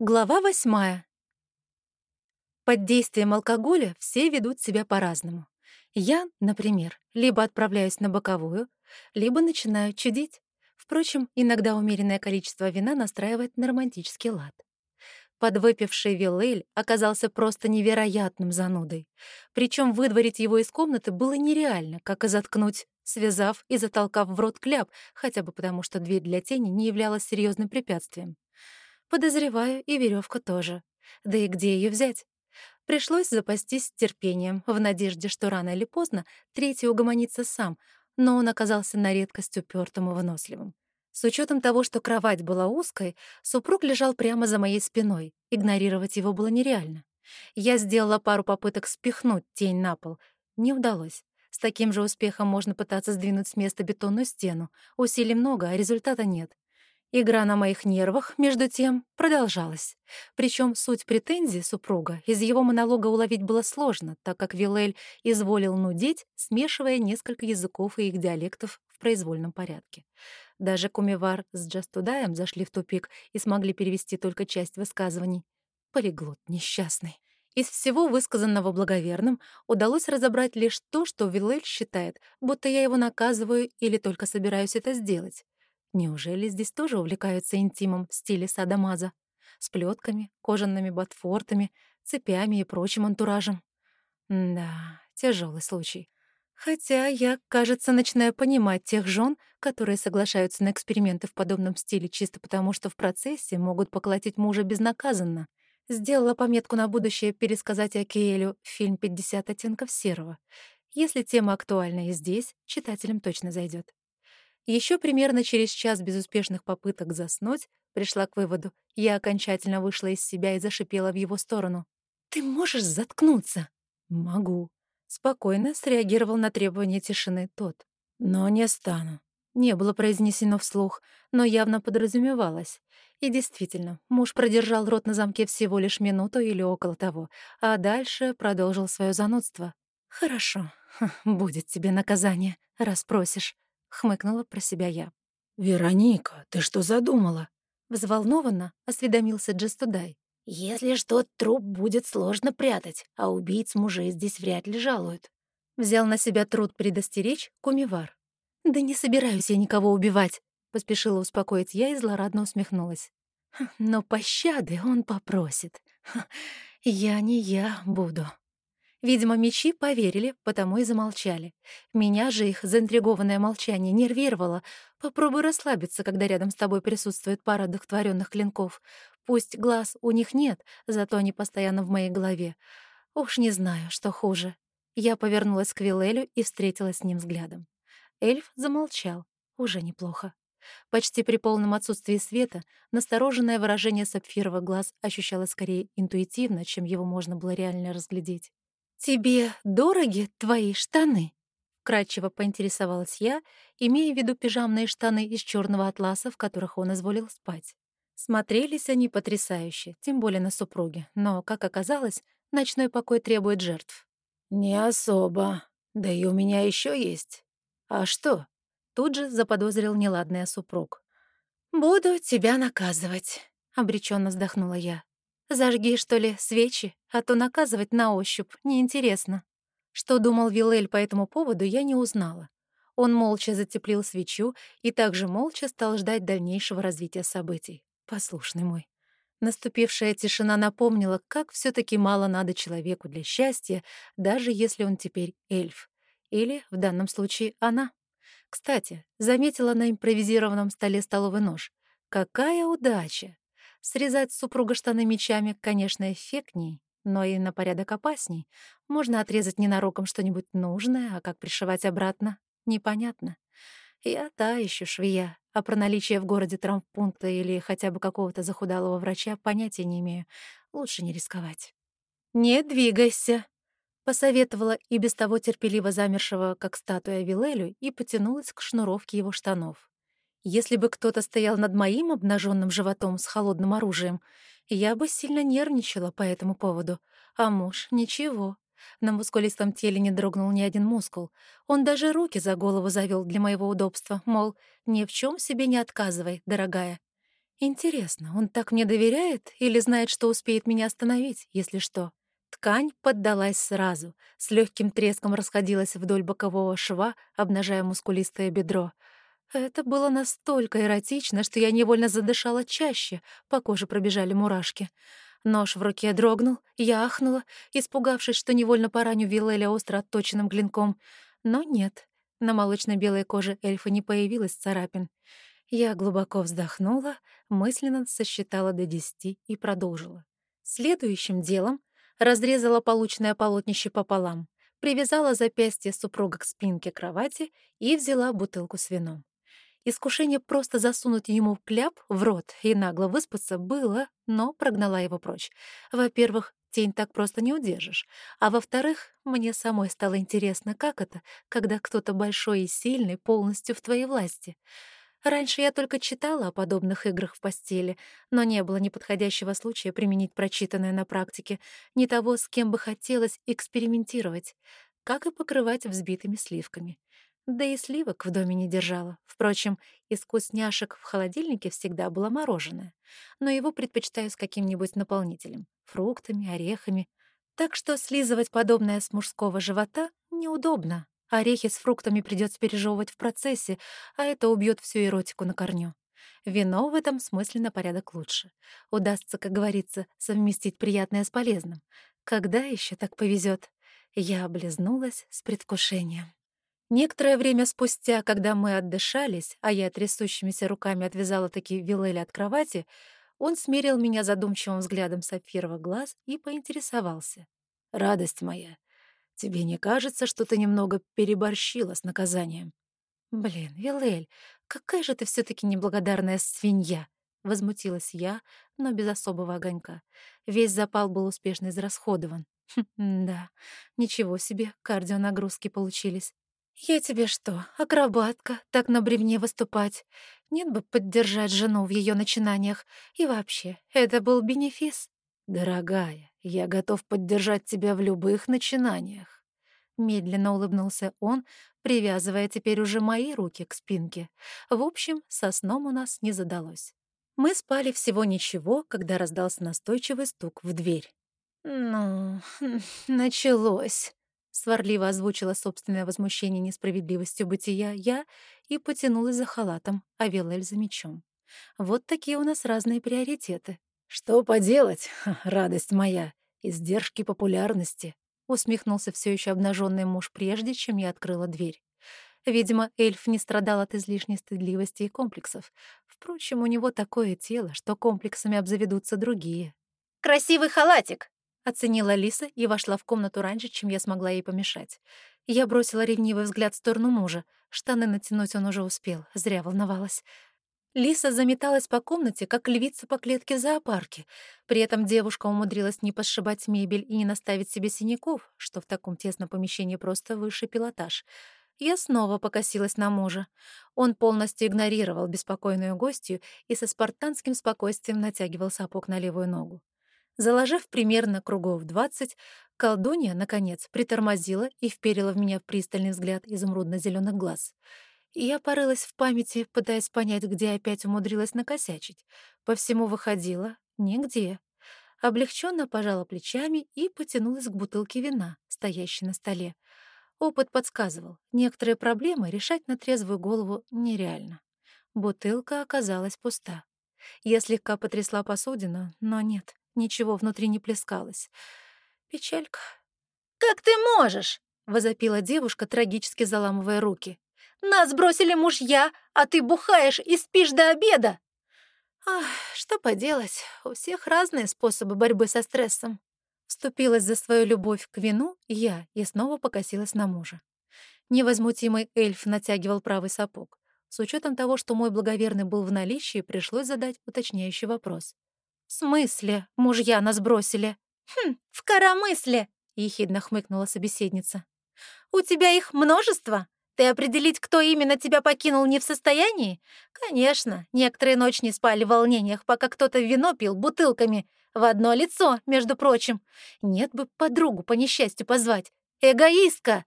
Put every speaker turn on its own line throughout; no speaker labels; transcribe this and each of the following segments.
Глава восьмая. Под действием алкоголя все ведут себя по-разному. Я, например, либо отправляюсь на боковую, либо начинаю чудить. Впрочем, иногда умеренное количество вина настраивает на романтический лад. Подвыпивший Виллель оказался просто невероятным занудой. Причем выдворить его из комнаты было нереально, как и заткнуть, связав и затолкав в рот кляп, хотя бы потому, что дверь для тени не являлась серьезным препятствием. Подозреваю, и веревка тоже. Да и где ее взять? Пришлось запастись терпением, в надежде, что рано или поздно третий угомонится сам, но он оказался на редкость упертым и выносливым. С учетом того, что кровать была узкой, супруг лежал прямо за моей спиной. Игнорировать его было нереально. Я сделала пару попыток спихнуть тень на пол. Не удалось. С таким же успехом можно пытаться сдвинуть с места бетонную стену. Усилий много, а результата нет. Игра на моих нервах, между тем, продолжалась. Причем суть претензий супруга из его монолога уловить было сложно, так как Вилель изволил нудеть, смешивая несколько языков и их диалектов в произвольном порядке. Даже Кумивар с Джастудаем зашли в тупик и смогли перевести только часть высказываний. Полиглот несчастный. Из всего высказанного благоверным удалось разобрать лишь то, что Вилель считает, будто я его наказываю или только собираюсь это сделать. Неужели здесь тоже увлекаются интимом в стиле садомаза? С плетками, кожаными ботфортами, цепями и прочим антуражем? Да, тяжелый случай. Хотя я, кажется, начинаю понимать тех жен, которые соглашаются на эксперименты в подобном стиле чисто потому, что в процессе могут поколотить мужа безнаказанно. Сделала пометку на будущее пересказать Акиэлю фильм «50 оттенков серого». Если тема актуальна и здесь, читателям точно зайдет. Еще примерно через час безуспешных попыток заснуть пришла к выводу. Я окончательно вышла из себя и зашипела в его сторону. «Ты можешь заткнуться?» «Могу». Спокойно среагировал на требование тишины тот. «Но не стану». Не было произнесено вслух, но явно подразумевалось. И действительно, муж продержал рот на замке всего лишь минуту или около того, а дальше продолжил свое занудство. «Хорошо, будет тебе наказание, раз просишь. — хмыкнула про себя я.
«Вероника, ты что задумала?»
Взволнованно осведомился Джестудай.
«Если что, труп будет сложно прятать, а убийц мужей здесь вряд ли жалуют».
Взял на себя труд предостеречь Кумивар. «Да не собираюсь я никого убивать», — поспешила успокоить я и злорадно усмехнулась. «Хм, «Но пощады он попросит. Я не я буду». Видимо, мечи поверили, потому и замолчали. Меня же их заинтригованное молчание нервировало. Попробуй расслабиться, когда рядом с тобой присутствует пара одухотворённых клинков. Пусть глаз у них нет, зато они постоянно в моей голове. Уж не знаю, что хуже. Я повернулась к Вилелю и встретилась с ним взглядом. Эльф замолчал. Уже неплохо. Почти при полном отсутствии света настороженное выражение сапфировых глаз ощущалось скорее интуитивно, чем его можно было реально разглядеть. «Тебе дороги твои штаны?» — кратчево поинтересовалась я, имея в виду пижамные штаны из черного атласа, в которых он изволил спать. Смотрелись они потрясающе, тем более на супруге, но, как оказалось, ночной покой требует жертв.
«Не особо. Да и у меня еще есть. А что?»
Тут же заподозрил неладный супруг. «Буду тебя наказывать», — обреченно вздохнула я. Зажги, что ли, свечи, а то наказывать на ощупь неинтересно. Что думал Вилель по этому поводу, я не узнала. Он молча затеплил свечу и также молча стал ждать дальнейшего развития событий. Послушный мой. Наступившая тишина напомнила, как все таки мало надо человеку для счастья, даже если он теперь эльф. Или, в данном случае, она. Кстати, заметила на импровизированном столе столовый нож. Какая удача! Срезать супруга штаны мечами, конечно, эффектней, но и на порядок опасней. Можно отрезать ненароком что-нибудь нужное, а как пришивать обратно — непонятно. Я та еще швея, а про наличие в городе травмпункта или хотя бы какого-то захудалого врача понятия не имею. Лучше не рисковать. «Не двигайся», — посоветовала и без того терпеливо замершего, как статуя Вилелю, и потянулась к шнуровке его штанов. Если бы кто-то стоял над моим обнаженным животом с холодным оружием, я бы сильно нервничала по этому поводу. А муж — ничего. На мускулистом теле не дрогнул ни один мускул. Он даже руки за голову завел для моего удобства, мол, ни в чем себе не отказывай, дорогая. Интересно, он так мне доверяет или знает, что успеет меня остановить, если что? Ткань поддалась сразу, с легким треском расходилась вдоль бокового шва, обнажая мускулистое бедро. Это было настолько эротично, что я невольно задышала чаще, по коже пробежали мурашки. Нож в руке дрогнул, я ахнула, испугавшись, что невольно пораню Виллеля остро отточенным клинком. Но нет, на молочно-белой коже эльфа не появилось царапин. Я глубоко вздохнула, мысленно сосчитала до десяти и продолжила. Следующим делом разрезала полученное полотнище пополам, привязала запястье супруга к спинке кровати и взяла бутылку с вином. Искушение просто засунуть ему кляп в рот и нагло выспаться было, но прогнала его прочь. Во-первых, тень так просто не удержишь. А во-вторых, мне самой стало интересно, как это, когда кто-то большой и сильный полностью в твоей власти — Раньше я только читала о подобных играх в постели, но не было ни подходящего случая применить прочитанное на практике, ни того, с кем бы хотелось экспериментировать, как и покрывать взбитыми сливками. Да и сливок в доме не держала. Впрочем, из вкусняшек в холодильнике всегда было мороженое, но его предпочитаю с каким-нибудь наполнителем — фруктами, орехами. Так что слизывать подобное с мужского живота неудобно. Орехи с фруктами придется пережевывать в процессе, а это убьет всю эротику на корню. Вино в этом смысле на порядок лучше. Удастся, как говорится, совместить приятное с полезным. Когда еще так повезет? Я облизнулась с предвкушением. Некоторое время спустя, когда мы отдышались, а я трясущимися руками отвязала такие вилели от кровати, он смерил меня задумчивым взглядом сапфировых глаз и поинтересовался. «Радость моя, Тебе не кажется, что ты немного переборщила с наказанием? Блин, Вилель, какая же ты все таки неблагодарная свинья! Возмутилась я, но без особого огонька. Весь запал был успешно израсходован. Хм, да, ничего себе, кардионагрузки получились. Я тебе что, акробатка, так на бревне выступать? Нет бы поддержать жену в ее начинаниях. И вообще, это был бенефис. Дорогая, я готов поддержать тебя в любых начинаниях. Медленно улыбнулся он, привязывая теперь уже мои руки к спинке. В общем, со сном у нас не задалось. Мы спали всего ничего, когда раздался настойчивый стук в дверь. «Ну, началось», — сварливо озвучила собственное возмущение несправедливостью бытия я и потянулась за халатом, а Вилель за мечом. Вот такие у нас разные приоритеты. «Что поделать, радость моя, издержки популярности», — усмехнулся все еще обнаженный муж, прежде чем я открыла дверь. Видимо, эльф не страдал от излишней стыдливости и комплексов. Впрочем, у него такое тело, что комплексами обзаведутся другие.
«Красивый халатик!»
— оценила Лиса и вошла в комнату раньше, чем я смогла ей помешать. Я бросила ревнивый взгляд в сторону мужа. Штаны натянуть он уже успел, зря волновалась. Лиса заметалась по комнате, как львица по клетке в зоопарке. При этом девушка умудрилась не посшибать мебель и не наставить себе синяков, что в таком тесном помещении просто высший пилотаж. Я снова покосилась на мужа. Он полностью игнорировал беспокойную гостью и со спартанским спокойствием натягивал сапог на левую ногу. Заложив примерно кругов двадцать, колдунья, наконец, притормозила и вперила в меня пристальный взгляд изумрудно зеленых глаз — я порылась в памяти, пытаясь понять, где опять умудрилась накосячить. По всему выходила — нигде. Облегченно пожала плечами и потянулась к бутылке вина, стоящей на столе. Опыт подсказывал, некоторые проблемы решать на трезвую голову нереально. Бутылка оказалась пуста. Я слегка потрясла посудину, но нет, ничего внутри не плескалось. Печалька.
«Как ты можешь?» — возопила девушка, трагически заламывая руки. Нас бросили мужья, а ты бухаешь и спишь до обеда!»
Ах, что поделать, у всех разные способы борьбы со стрессом. Вступилась за свою любовь к вину я и снова покосилась на мужа. Невозмутимый эльф натягивал правый сапог. С учетом того, что мой благоверный был в наличии, пришлось задать уточняющий вопрос. «В смысле мужья нас бросили?»
«Хм, в коромысле!» — ехидно хмыкнула собеседница. «У тебя их множество? Ты определить, кто именно тебя покинул, не в состоянии? Конечно, некоторые ночь не спали в волнениях, пока кто-то вино пил бутылками. В одно лицо, между прочим. Нет бы подругу по несчастью позвать. Эгоистка!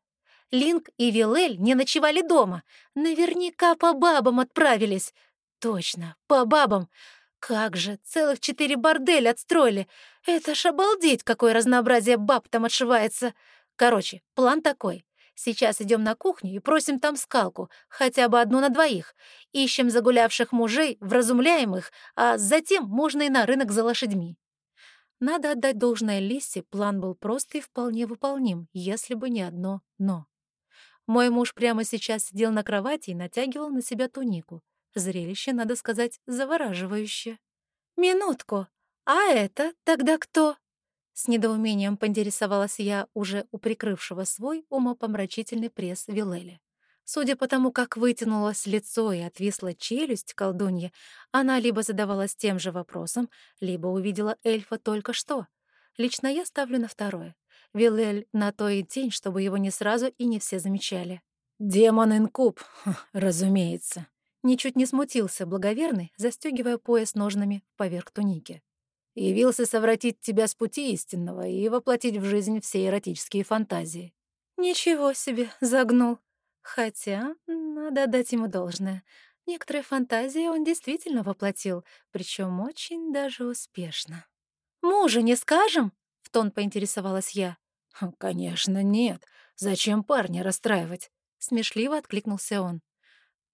Линк и Вилель не ночевали дома. Наверняка по бабам отправились. Точно, по бабам. Как же, целых четыре борделя отстроили. Это ж обалдеть, какое разнообразие баб там отшивается. Короче, план такой. Сейчас идем на кухню и просим там скалку, хотя бы одну на двоих. Ищем загулявших мужей, вразумляем их, а затем можно и на рынок за лошадьми. Надо отдать должное Лисе, план был просто и вполне выполним, если бы не одно «но». Мой муж прямо сейчас сидел на кровати и натягивал на себя тунику. Зрелище, надо сказать, завораживающее. «Минутку, а это тогда кто?» С недоумением поинтересовалась я уже у прикрывшего свой умопомрачительный пресс Вилеля. Судя по тому, как вытянулось лицо и отвисла челюсть колдунья, она либо задавалась тем же вопросом, либо увидела эльфа только что. Лично я ставлю на второе. Вилель на то и день, чтобы его не сразу и не все замечали.
«Демон-инкуб, разумеется»,
Ничуть не смутился благоверный, застегивая пояс ножнами поверх туники.
«Явился совратить тебя с пути истинного и воплотить в жизнь все эротические фантазии».
«Ничего себе, загнул. Хотя, надо дать ему должное. Некоторые фантазии он действительно воплотил, причем очень даже успешно». «Мужа не скажем?» — в тон поинтересовалась я.
«Конечно, нет. Зачем парня расстраивать?»
— смешливо откликнулся он.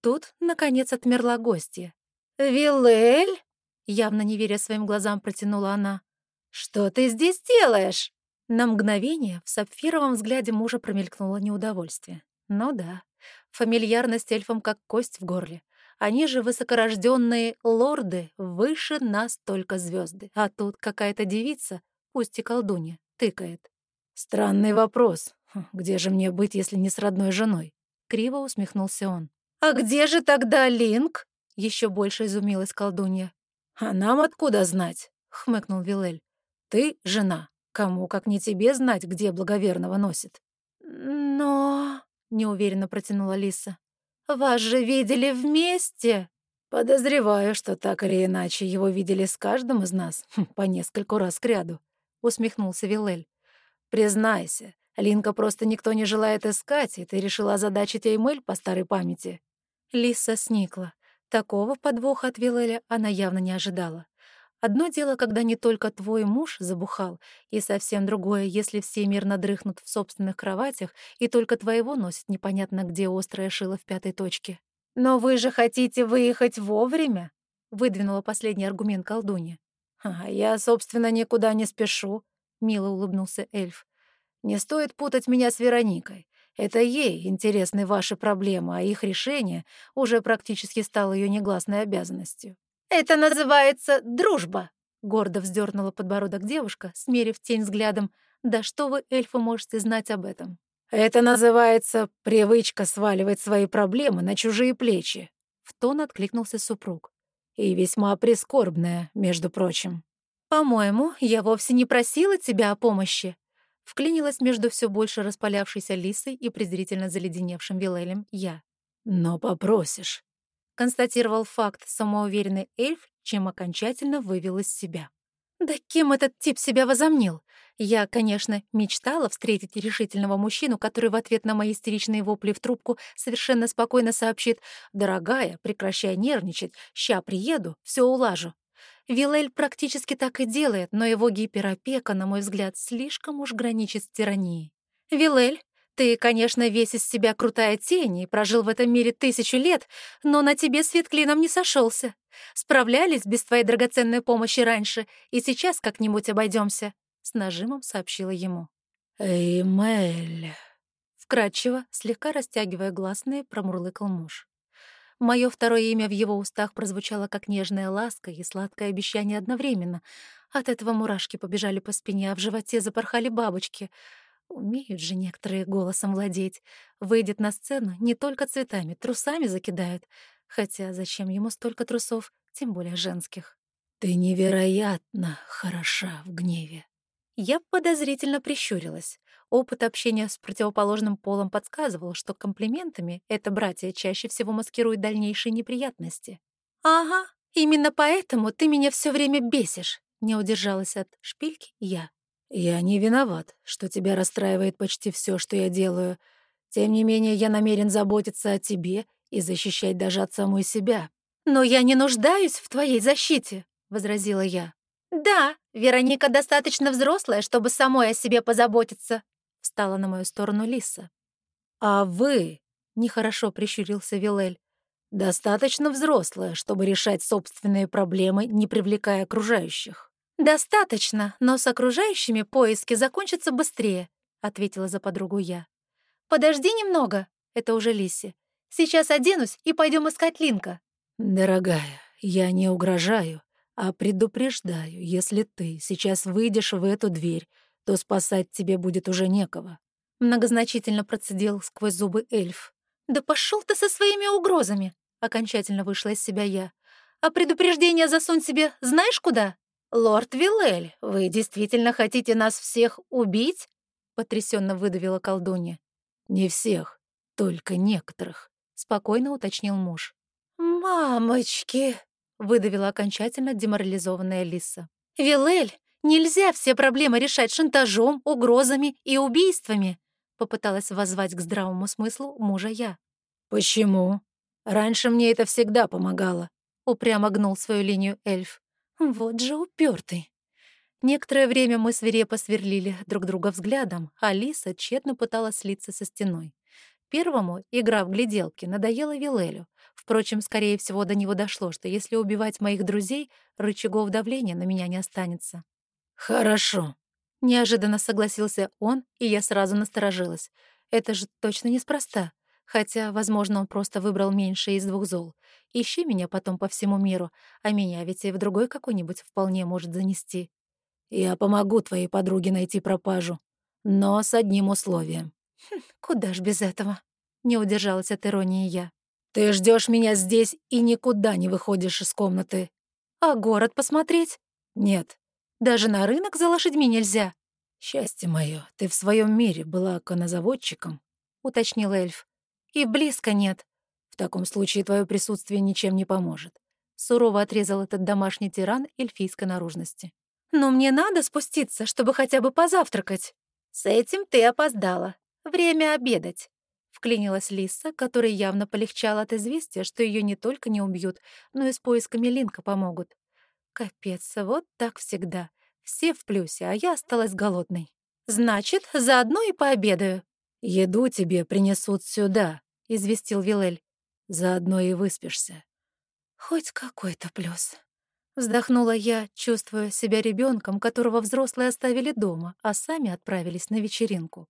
Тут, наконец, отмерла гостья.
«Вилель?»
— явно не веря своим глазам, протянула она.
«Что ты здесь делаешь?»
На мгновение в сапфировом взгляде мужа промелькнуло неудовольствие. Ну да, фамильярность эльфам как кость в горле. Они же высокорожденные лорды, выше нас только звезды. А тут какая-то девица, пусть и колдунья, тыкает.
«Странный вопрос. Хм, где же мне быть, если не с родной женой?»
Криво усмехнулся он.
«А где же тогда Линк?»
— еще больше изумилась колдунья.
«А нам откуда знать?»
— хмыкнул Вилель.
«Ты — жена. Кому, как не тебе, знать, где благоверного носит?»
«Но...»
— неуверенно протянула Лиса.
«Вас же видели вместе!»
«Подозреваю, что так или иначе его видели с каждым из нас по нескольку раз кряду», — усмехнулся Вилель. «Признайся, Линка просто никто не желает искать, и ты решила озадачить Эймель по старой памяти.
Лиса сникла. Такого подвоха от Вилеля она явно не ожидала. Одно дело, когда не только твой муж забухал, и совсем другое, если все мирно дрыхнут в собственных кроватях, и только твоего носит непонятно где острое шило в пятой точке.
«Но вы же хотите выехать вовремя?»
— выдвинула последний аргумент колдунья.
«А я, собственно, никуда не спешу», — мило улыбнулся эльф. «Не стоит путать меня с Вероникой. Это ей интересны ваши проблемы, а их решение уже практически стало ее негласной обязанностью.
«Это называется дружба», —
гордо вздернула подбородок девушка, смерив тень взглядом. «Да что вы, эльфы, можете знать об этом?»
«Это называется привычка сваливать свои проблемы на чужие плечи», — в тон откликнулся супруг. «И весьма прискорбная, между прочим».
«По-моему, я вовсе не просила тебя о помощи», Вклинилась между все больше распалявшейся лисой и презрительно заледеневшим Вилелем я.
«Но попросишь», —
констатировал факт самоуверенный эльф, чем окончательно вывел из себя. Да кем этот тип себя возомнил? Я, конечно, мечтала встретить решительного мужчину, который в ответ на мои истеричные вопли в трубку совершенно спокойно сообщит «Дорогая, прекращай нервничать, ща приеду, все улажу». Вилель практически так и делает, но его гиперопека, на мой взгляд, слишком уж граничит с тиранией. «Вилель, ты, конечно, весь из себя крутая тень и прожил в этом мире тысячу лет, но на тебе свет клином не сошелся. Справлялись без твоей драгоценной помощи раньше, и сейчас как-нибудь обойдемся», — с нажимом сообщила ему.
«Эй, Мэль...»
Вкратчиво, слегка растягивая гласные, промурлыкал муж. Мое второе имя в его устах прозвучало как нежная ласка и сладкое обещание одновременно. От этого мурашки побежали по спине, а в животе запорхали бабочки. Умеют же некоторые голосом владеть. Выйдет на сцену, не только цветами, трусами закидают. Хотя зачем ему столько трусов, тем более женских?
«Ты невероятно хороша в гневе»,
я подозрительно прищурилась. Опыт общения с противоположным полом подсказывал, что комплиментами это братья чаще всего маскирует дальнейшие неприятности. «Ага, именно поэтому ты меня все время бесишь», — не удержалась от шпильки я.
«Я не виноват, что тебя расстраивает почти все, что я делаю. Тем не менее, я намерен заботиться о тебе и защищать даже от самой себя».
«Но я не нуждаюсь в твоей защите», — возразила я.
«Да, Вероника достаточно взрослая, чтобы самой о себе позаботиться», — встала на мою сторону Лиса.
«А вы», — нехорошо прищурился Вилель, «достаточно взрослая, чтобы решать собственные проблемы, не привлекая окружающих».
«Достаточно, но с окружающими поиски закончатся быстрее», — ответила за подругу я. «Подожди немного», — это уже Лисе. «Сейчас оденусь и пойдем искать Линка».
«Дорогая, я не угрожаю, а предупреждаю, если ты сейчас выйдешь в эту дверь, то спасать тебе будет уже некого».
Многозначительно процедил сквозь зубы эльф. «Да пошел ты со своими угрозами!» Окончательно вышла из себя я. «А предупреждение засунь себе знаешь куда?»
«Лорд Вилель, вы действительно хотите нас всех убить?»
Потрясенно выдавила колдунья.
«Не всех, только некоторых», — спокойно уточнил муж.
«Мамочки!»
— выдавила окончательно деморализованная Лиса.
«Вилель, нельзя все проблемы решать шантажом, угрозами и убийствами!» Попыталась воззвать к здравому смыслу мужа я.
«Почему? Раньше мне это всегда помогало», —
упрямо гнул свою линию эльф. «Вот же упертый. Некоторое время мы свирепо сверлили друг друга взглядом, а Лиса тщетно пыталась слиться со стеной. Первому игра в гляделки надоела Вилелю. Впрочем, скорее всего, до него дошло, что если убивать моих друзей, рычагов давления на меня не останется.
«Хорошо», —
неожиданно согласился он, и я сразу насторожилась. Это же точно неспроста. Хотя, возможно, он просто выбрал меньшее из двух зол. Ищи меня потом по всему миру, а меня ведь и в другой какой-нибудь вполне может занести.
«Я помогу твоей подруге найти пропажу, но с одним условием».
Хм, куда ж без этого? Не удержалась от иронии я.
Ты ждешь меня здесь и никуда не выходишь из комнаты.
А город посмотреть?
Нет.
Даже на рынок за лошадьми нельзя.
Счастье мое, ты в своем мире была конозаводчиком,
уточнил эльф. И близко нет.
В таком случае твое присутствие ничем не поможет.
Сурово отрезал этот домашний тиран эльфийской наружности. Но мне надо спуститься, чтобы хотя бы позавтракать.
С этим ты опоздала. Время обедать.
Вклинилась Лиса, которой явно полегчало от известия, что ее не только не убьют, но и с поисками Линка помогут. Капец, вот так всегда. Все в плюсе, а я осталась голодной. Значит, заодно и пообедаю.
«Еду тебе принесут сюда», — известил Вилель. «Заодно и выспишься».
Хоть какой-то плюс. Вздохнула я, чувствуя себя ребенком, которого взрослые оставили дома, а сами отправились на вечеринку.